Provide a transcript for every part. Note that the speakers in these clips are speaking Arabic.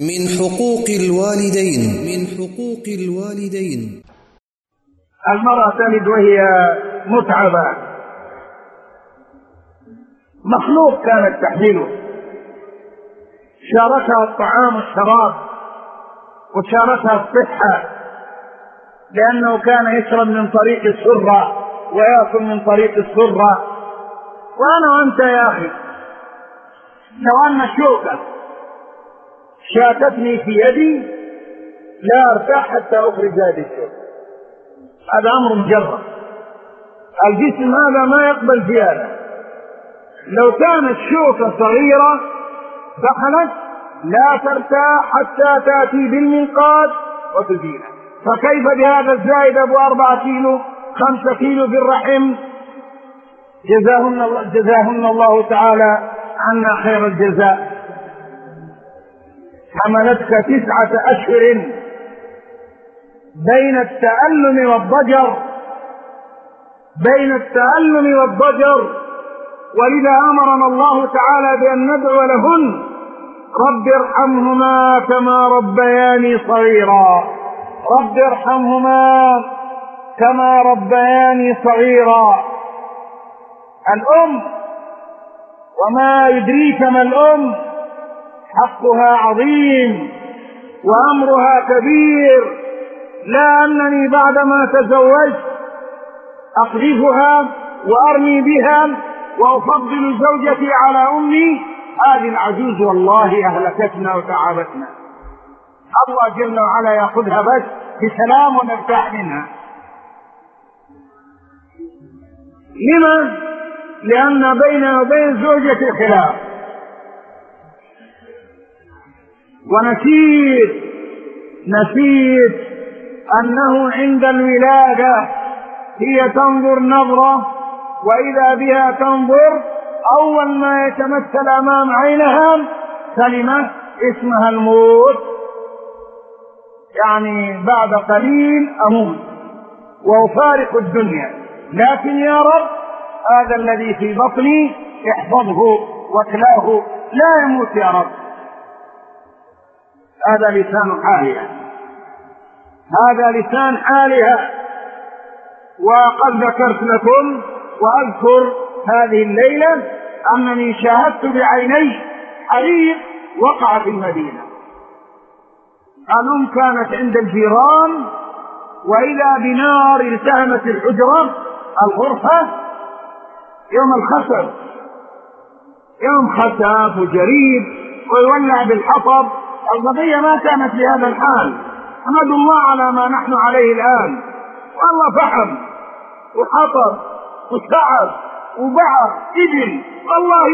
من حقوق الوالدين. من حقوق الوالدين. المرأة تلد وهي متعبة. مخلوق كانت تحمله. شاركها الطعام والشراب وشاركها الصحة. لأنه كان يشرب من طريق السرة ويأكل من طريق السرة. وأنا وأنت يا أخي. لو أن الشوكة شاتتني في يدي لا أرتاح حتى أخرج هذه الشوكة. هذا أمر مجرد. الجسم هذا ما يقبل زيادة. لو كانت شوكة صغيرة دخلت لا ترتاح حتى تأتي بالمنقاد وتزيله فكيف بهذا الزايد أبو أربعة كيلو خمسة كيلو في الرحم جزاهن الله جزاهن الله تعالى عنا خير الجزاء. حملتك تسعة أشهر بين التألم والضجر بين التألم والضجر. ولذا أمرنا الله تعالى بأن ندعو لهن. رب ارحمهما كما ربياني صغيرا. رب ارحمهما كما ربياني صغيرا. الأم وما يدريك ما الأم حقها عظيم وأمرها كبير لا أنني بعدما تزوجت أقذفها وأرمي بها وأفضل زوجتي على أمي. هذه العجوز والله أهلكتنا وتعبتنا. الله جل وعلا ياخذها بس بسلام ونرتاح منها. لما لأن بين وبين زوجتي خلاف. ونسيت نسيت أنه عند الولادة هي تنظر نظرة وإذا بها تنظر أول ما يتمثل أمام عينها كلمة اسمها الموت. يعني بعد قليل أموت. وأفارق الدنيا. لكن يا رب هذا الذي في بطني احفظه واكلاه لا يموت يا رب. هذا لسان حالها هذا لسان حالها وقد ذكرت لكم وأذكر هذه الليلة أنني شاهدت بعيني حريق وقع في المدينة. الام كانت عند الجيران واذا بنار التهمت الحجرة الغرفة. يوم الخسف. يوم خسف وجريد ويولع بالحطب. القضية ما كانت بهذا الحال. أحمد الله على ما نحن عليه الآن. والله فحم وحطب وتعب وبعر إبل. والله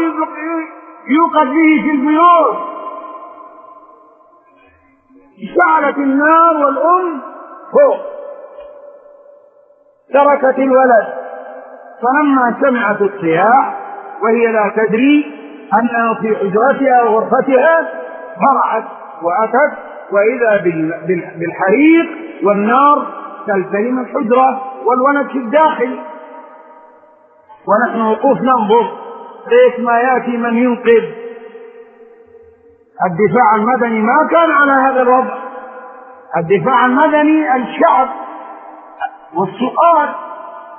يوقد به في البيوت. اشتعلت النار والأم فوق. تركت الولد. فلما سمعت الصياح وهي لا تدري أنه في حجرتها وغرفتها فرعت وأتت وإذا بالحريق والنار تلتهم الحجرة والولد في الداخل. ونحن وقوف ننظر ليش ما يأتي من ينقذ. الدفاع المدني ما كان على هذا الوضع. الدفاع المدني الشعب والسؤال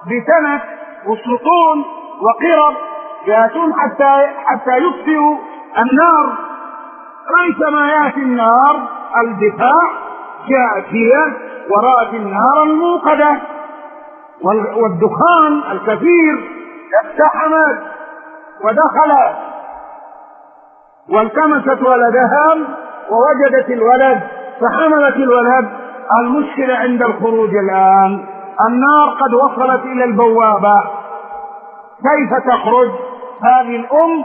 بتنك وسطون وقرب ياتون حتى حتى يطفئوا النار. ريثما يأتي النار الدفاع جاءت هي ورأت النار الموقدة. والدخان الكثير اقتحمت ودخلت والتمست ولدها ووجدت الولد فحملت الولد. المشكلة عند الخروج الآن النار قد وصلت إلى البوابة. كيف تخرج؟ هذه الأم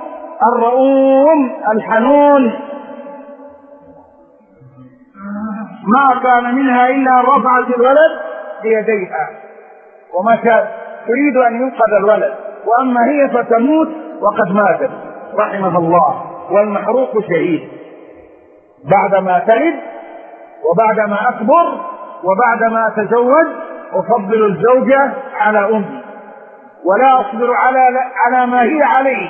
الرؤوم الحنون. ما كان منها إلا أن رفعت الولد بيديها. ومشت تريد أن ينقذ الولد. وأما هي فتموت وقد ماتت. رحمها الله. والمحروق شهيد. بعدما تلد وبعدما أكبر وبعدما أتزوج أفضل الزوجة على أمي. ولا أصبر على على ما هي عليه.